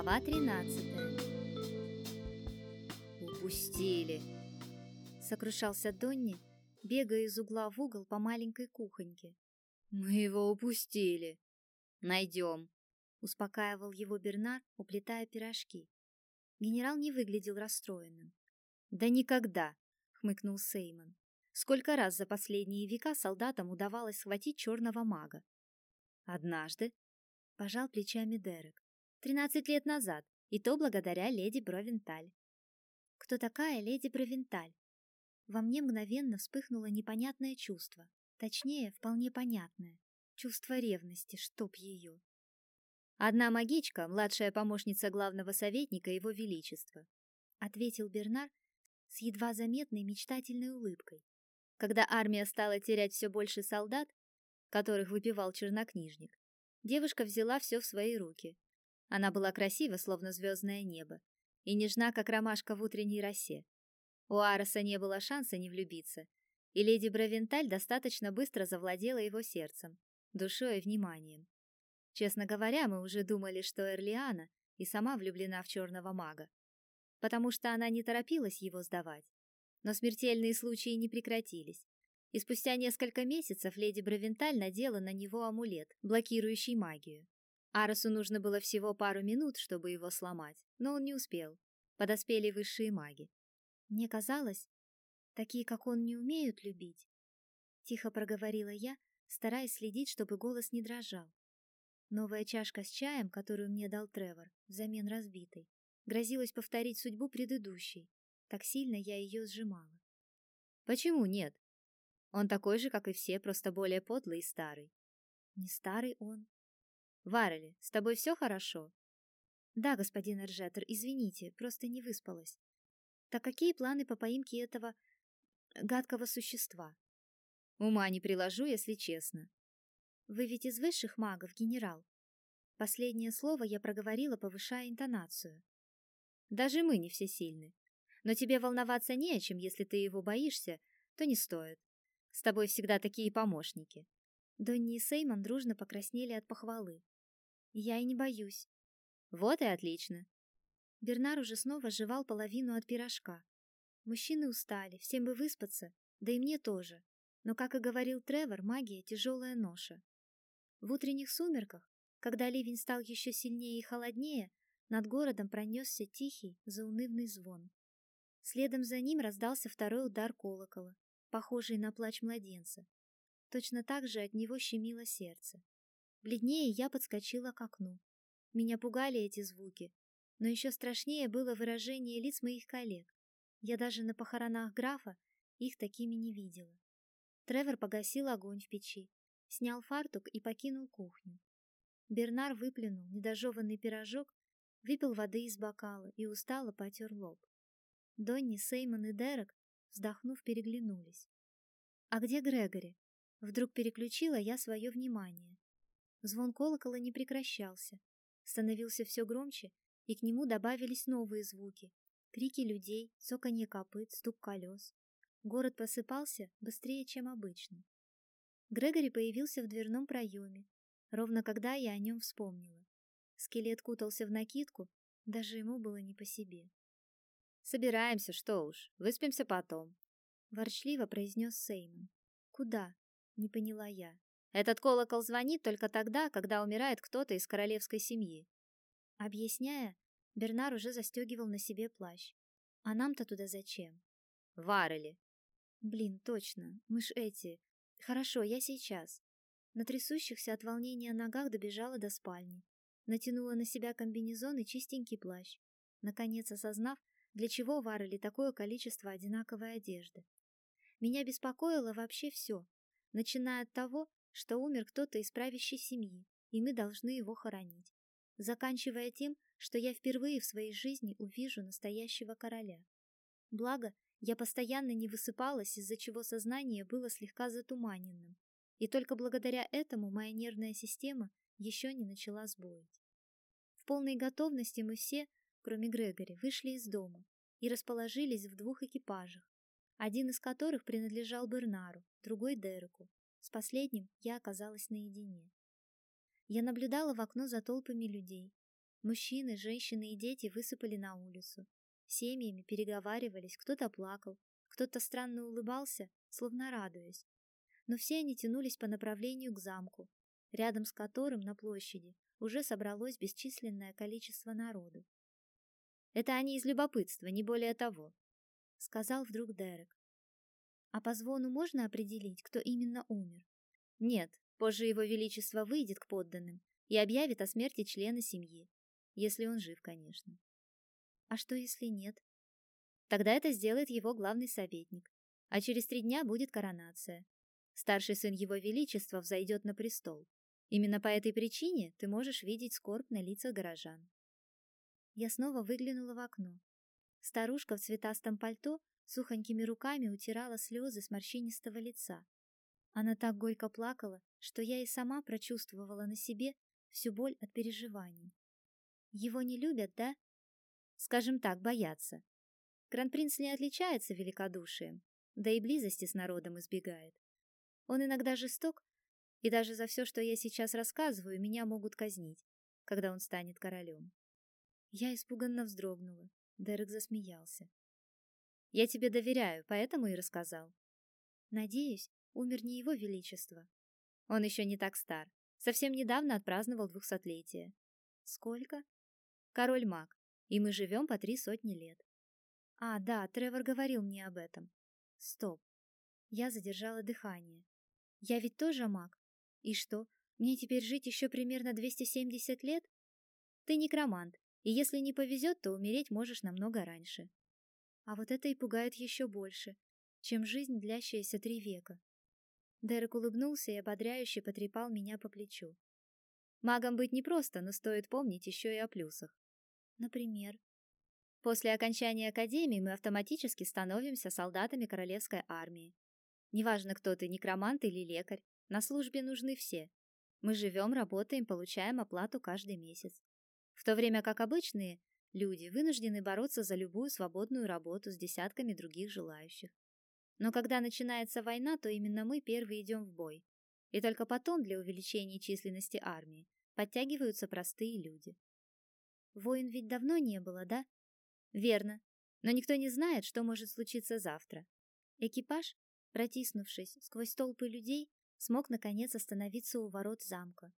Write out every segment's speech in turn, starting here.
Глава 13 «Упустили!» Сокрушался Донни, бегая из угла в угол по маленькой кухоньке. «Мы его упустили!» «Найдем!» Успокаивал его Бернар, уплетая пирожки. Генерал не выглядел расстроенным. «Да никогда!» — хмыкнул Сеймон. Сколько раз за последние века солдатам удавалось схватить черного мага? Однажды, пожал плечами Дерек. Тринадцать лет назад, и то благодаря леди Бровенталь. Кто такая леди Бровенталь? Во мне мгновенно вспыхнуло непонятное чувство, точнее, вполне понятное. Чувство ревности, чтоб ее. Одна магичка, младшая помощница главного советника Его Величества, ответил Бернар с едва заметной мечтательной улыбкой. Когда армия стала терять все больше солдат, которых выпивал чернокнижник, девушка взяла все в свои руки. Она была красива, словно звездное небо, и нежна, как ромашка в утренней росе. У Ароса не было шанса не влюбиться, и леди Бравенталь достаточно быстро завладела его сердцем, душой и вниманием. Честно говоря, мы уже думали, что Эрлиана и сама влюблена в черного мага, потому что она не торопилась его сдавать. Но смертельные случаи не прекратились. И спустя несколько месяцев леди Бравенталь надела на него амулет, блокирующий магию. Арасу нужно было всего пару минут, чтобы его сломать, но он не успел. Подоспели высшие маги. Мне казалось, такие, как он, не умеют любить. Тихо проговорила я, стараясь следить, чтобы голос не дрожал. Новая чашка с чаем, которую мне дал Тревор, взамен разбитой, грозилась повторить судьбу предыдущей, так сильно я ее сжимала. Почему нет? Он такой же, как и все, просто более подлый и старый. Не старый он. Варели, с тобой все хорошо? Да, господин Эржетер, извините, просто не выспалась. Так какие планы по поимке этого гадкого существа? Ума не приложу, если честно. Вы ведь из высших магов, генерал. Последнее слово я проговорила, повышая интонацию. Даже мы не все сильны. Но тебе волноваться не о чем, если ты его боишься, то не стоит. С тобой всегда такие помощники. Донни и Сеймон дружно покраснели от похвалы. Я и не боюсь. Вот и отлично. Бернар уже снова жевал половину от пирожка. Мужчины устали, всем бы выспаться, да и мне тоже. Но, как и говорил Тревор, магия — тяжелая ноша. В утренних сумерках, когда ливень стал еще сильнее и холоднее, над городом пронесся тихий, заунывный звон. Следом за ним раздался второй удар колокола, похожий на плач младенца. Точно так же от него щемило сердце. Бледнее я подскочила к окну. Меня пугали эти звуки, но еще страшнее было выражение лиц моих коллег. Я даже на похоронах графа их такими не видела. Тревор погасил огонь в печи, снял фартук и покинул кухню. Бернар выплюнул недожеванный пирожок, выпил воды из бокала и устало потер лоб. Донни, Сеймон и Дерек, вздохнув, переглянулись. «А где Грегори?» Вдруг переключила я свое внимание. Звон колокола не прекращался, становился все громче, и к нему добавились новые звуки. Крики людей, цоканье копыт, стук колес. Город посыпался быстрее, чем обычно. Грегори появился в дверном проеме, ровно когда я о нем вспомнила. Скелет кутался в накидку, даже ему было не по себе. Собираемся, что уж, выспимся потом. Ворчливо произнес Сеймон. Куда? Не поняла я. Этот колокол звонит только тогда, когда умирает кто-то из королевской семьи. Объясняя, Бернар уже застегивал на себе плащ. А нам-то туда зачем? Варели. Блин, точно, мы ж эти. Хорошо, я сейчас. На трясущихся от волнения ногах добежала до спальни. Натянула на себя комбинезон и чистенький плащ. Наконец осознав, для чего варили такое количество одинаковой одежды? Меня беспокоило вообще все, начиная от того, что умер кто-то из правящей семьи, и мы должны его хоронить, заканчивая тем, что я впервые в своей жизни увижу настоящего короля. Благо, я постоянно не высыпалась, из-за чего сознание было слегка затуманенным, и только благодаря этому моя нервная система еще не начала сбоить. В полной готовности мы все, кроме Грегори, вышли из дома и расположились в двух экипажах, один из которых принадлежал Бернару, другой Дереку. С последним я оказалась наедине. Я наблюдала в окно за толпами людей. Мужчины, женщины и дети высыпали на улицу. Семьями переговаривались, кто-то плакал, кто-то странно улыбался, словно радуясь. Но все они тянулись по направлению к замку, рядом с которым на площади уже собралось бесчисленное количество народу. «Это они из любопытства, не более того», — сказал вдруг Дерек. «А по звону можно определить, кто именно умер?» «Нет, позже его величество выйдет к подданным и объявит о смерти члена семьи, если он жив, конечно». «А что, если нет?» «Тогда это сделает его главный советник, а через три дня будет коронация. Старший сын его величества взойдет на престол. Именно по этой причине ты можешь видеть скорбь на лицах горожан. Я снова выглянула в окно. Старушка в цветастом пальто сухонькими руками утирала слезы с морщинистого лица. Она так горько плакала, что я и сама прочувствовала на себе всю боль от переживаний. Его не любят, да? Скажем так, боятся. Кронпринц не отличается великодушием, да и близости с народом избегает. Он иногда жесток, и даже за все, что я сейчас рассказываю, меня могут казнить, когда он станет королем. Я испуганно вздрогнула. Дерек засмеялся. Я тебе доверяю, поэтому и рассказал. Надеюсь, умер не его величество. Он еще не так стар. Совсем недавно отпраздновал двухсотлетие. Сколько? Король маг. И мы живем по три сотни лет. А, да, Тревор говорил мне об этом. Стоп. Я задержала дыхание. Я ведь тоже маг. И что, мне теперь жить еще примерно 270 лет? Ты некромант, и если не повезет, то умереть можешь намного раньше. А вот это и пугает еще больше, чем жизнь, длящаяся три века. Дерек улыбнулся и ободряюще потрепал меня по плечу. Магом быть непросто, но стоит помнить еще и о плюсах. Например, после окончания академии мы автоматически становимся солдатами королевской армии. Неважно, кто ты, некромант или лекарь, на службе нужны все. Мы живем, работаем, получаем оплату каждый месяц в то время как обычные люди вынуждены бороться за любую свободную работу с десятками других желающих. Но когда начинается война, то именно мы первые идем в бой. И только потом для увеличения численности армии подтягиваются простые люди. Войн ведь давно не было, да? Верно. Но никто не знает, что может случиться завтра. Экипаж, протиснувшись сквозь толпы людей, смог наконец остановиться у ворот замка.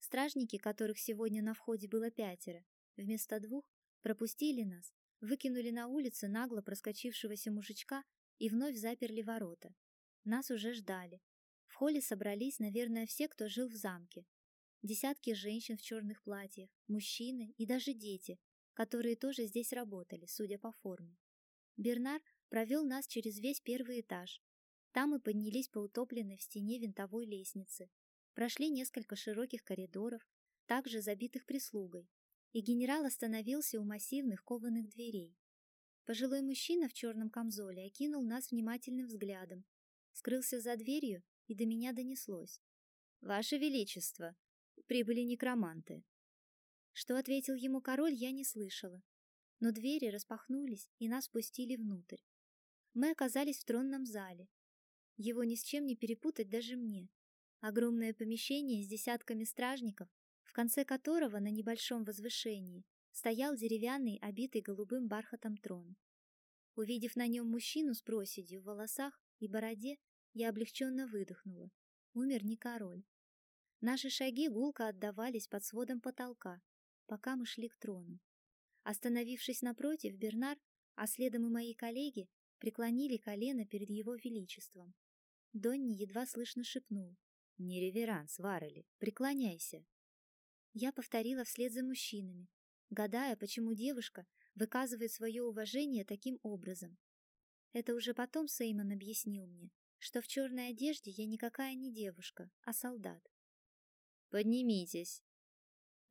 Стражники, которых сегодня на входе было пятеро, вместо двух, пропустили нас, выкинули на улице нагло проскочившегося мужичка и вновь заперли ворота. Нас уже ждали. В холле собрались, наверное, все, кто жил в замке. Десятки женщин в черных платьях, мужчины и даже дети, которые тоже здесь работали, судя по форме. Бернар провел нас через весь первый этаж. Там мы поднялись по утопленной в стене винтовой лестнице, Прошли несколько широких коридоров, также забитых прислугой, и генерал остановился у массивных кованых дверей. Пожилой мужчина в черном камзоле окинул нас внимательным взглядом, скрылся за дверью, и до меня донеслось. «Ваше Величество, прибыли некроманты». Что ответил ему король, я не слышала, но двери распахнулись, и нас пустили внутрь. Мы оказались в тронном зале. Его ни с чем не перепутать даже мне. Огромное помещение с десятками стражников, конце которого на небольшом возвышении стоял деревянный, обитый голубым бархатом трон. Увидев на нем мужчину с проседью в волосах и бороде, я облегченно выдохнула. Умер не король. Наши шаги гулко отдавались под сводом потолка, пока мы шли к трону. Остановившись напротив, Бернар, а следом и мои коллеги, преклонили колено перед его величеством. Донни едва слышно шепнул. Не реверанс, Варели, преклоняйся. Я повторила вслед за мужчинами, гадая, почему девушка выказывает свое уважение таким образом. Это уже потом Сеймон объяснил мне, что в черной одежде я никакая не девушка, а солдат. «Поднимитесь!»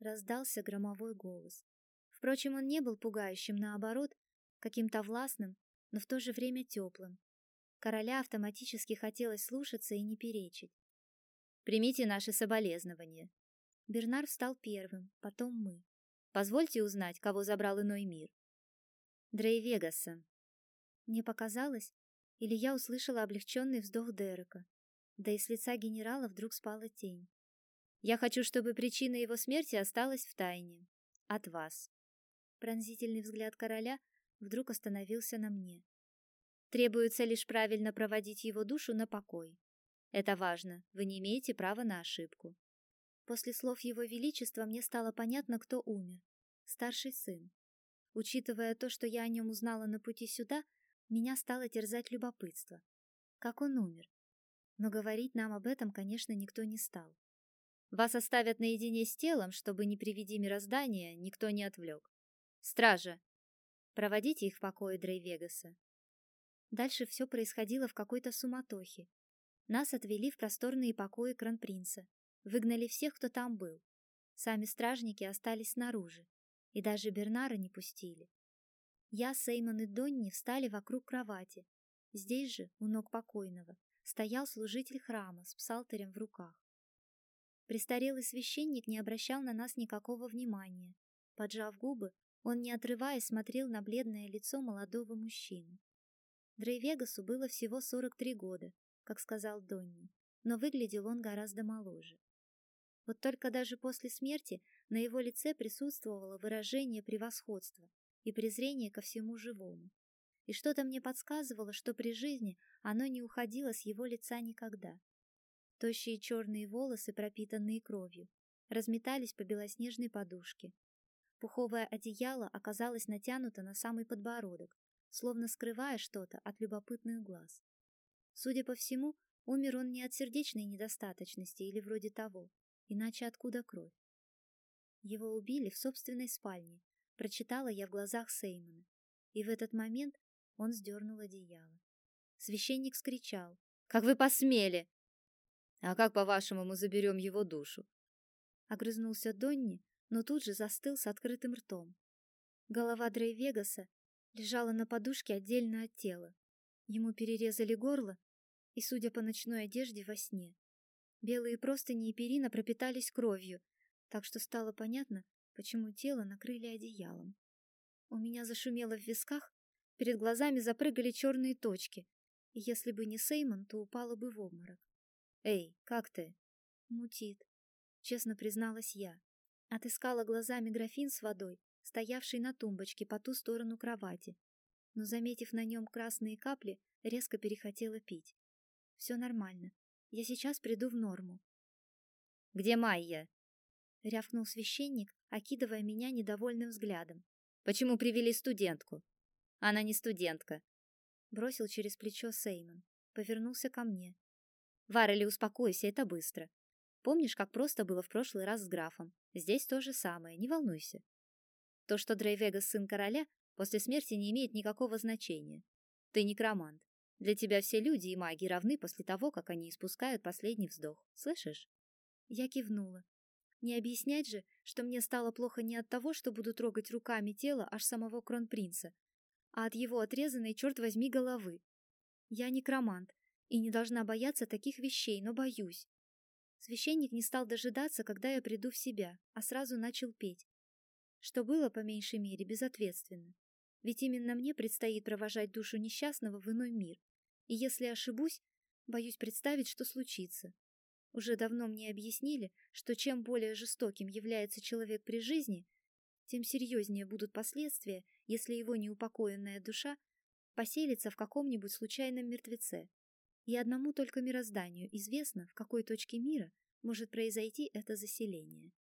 Раздался громовой голос. Впрочем, он не был пугающим, наоборот, каким-то властным, но в то же время теплым. Короля автоматически хотелось слушаться и не перечить. Примите наши соболезнования. Бернар встал первым, потом мы. Позвольте узнать, кого забрал иной мир. Дрей Вегаса. Мне показалось, или я услышала облегченный вздох Дерека, да и с лица генерала вдруг спала тень. Я хочу, чтобы причина его смерти осталась в тайне. от вас. Пронзительный взгляд короля вдруг остановился на мне. Требуется лишь правильно проводить его душу на покой. Это важно, вы не имеете права на ошибку. После слов его величества мне стало понятно, кто умер. Старший сын. Учитывая то, что я о нем узнала на пути сюда, меня стало терзать любопытство. Как он умер? Но говорить нам об этом, конечно, никто не стал. Вас оставят наедине с телом, чтобы, не приведи мироздания, никто не отвлек. Стража, проводите их в покое Дрейвегаса. Дальше все происходило в какой-то суматохе. Нас отвели в просторные покои кронпринца, выгнали всех, кто там был. Сами стражники остались снаружи, и даже Бернара не пустили. Я, Сеймон и Донни встали вокруг кровати. Здесь же, у ног покойного, стоял служитель храма с псалтерем в руках. Престарелый священник не обращал на нас никакого внимания. Поджав губы, он, не отрываясь, смотрел на бледное лицо молодого мужчины. Дрейвегасу было всего 43 года, как сказал Донни, но выглядел он гораздо моложе. Вот только даже после смерти на его лице присутствовало выражение превосходства и презрение ко всему живому. И что-то мне подсказывало, что при жизни оно не уходило с его лица никогда. Тощие черные волосы, пропитанные кровью, разметались по белоснежной подушке. Пуховое одеяло оказалось натянуто на самый подбородок, словно скрывая что-то от любопытных глаз. Судя по всему, умер он не от сердечной недостаточности или вроде того, иначе откуда кровь? Его убили в собственной спальне, прочитала я в глазах Сеймона, и в этот момент он сдернул одеяло. Священник скричал. «Как вы посмели!» «А как, по-вашему, мы заберем его душу?» Огрызнулся Донни, но тут же застыл с открытым ртом. Голова Дрей Вегаса лежала на подушке отдельно от тела. Ему перерезали горло, и, судя по ночной одежде, во сне. Белые простыни и перина пропитались кровью, так что стало понятно, почему тело накрыли одеялом. У меня зашумело в висках, перед глазами запрыгали черные точки, и если бы не Сеймон, то упала бы в обморок. «Эй, как ты?» «Мутит», — честно призналась я. Отыскала глазами графин с водой, стоявший на тумбочке по ту сторону кровати, но, заметив на нем красные капли, резко перехотела пить. «Все нормально. Я сейчас приду в норму». «Где Майя?» — рявкнул священник, окидывая меня недовольным взглядом. «Почему привели студентку?» «Она не студентка», — бросил через плечо Сеймон. Повернулся ко мне. «Варели, успокойся, это быстро. Помнишь, как просто было в прошлый раз с графом? Здесь то же самое, не волнуйся. То, что Дрейвегас сын короля, после смерти не имеет никакого значения. Ты некромант. Для тебя все люди и маги равны после того, как они испускают последний вздох. Слышишь? Я кивнула. Не объяснять же, что мне стало плохо не от того, что буду трогать руками тело аж самого кронпринца, а от его отрезанной, черт возьми, головы. Я некромант и не должна бояться таких вещей, но боюсь. Священник не стал дожидаться, когда я приду в себя, а сразу начал петь. Что было, по меньшей мере, безответственно. Ведь именно мне предстоит провожать душу несчастного в иной мир. И если ошибусь, боюсь представить, что случится. Уже давно мне объяснили, что чем более жестоким является человек при жизни, тем серьезнее будут последствия, если его неупокоенная душа поселится в каком-нибудь случайном мертвеце. И одному только мирозданию известно, в какой точке мира может произойти это заселение.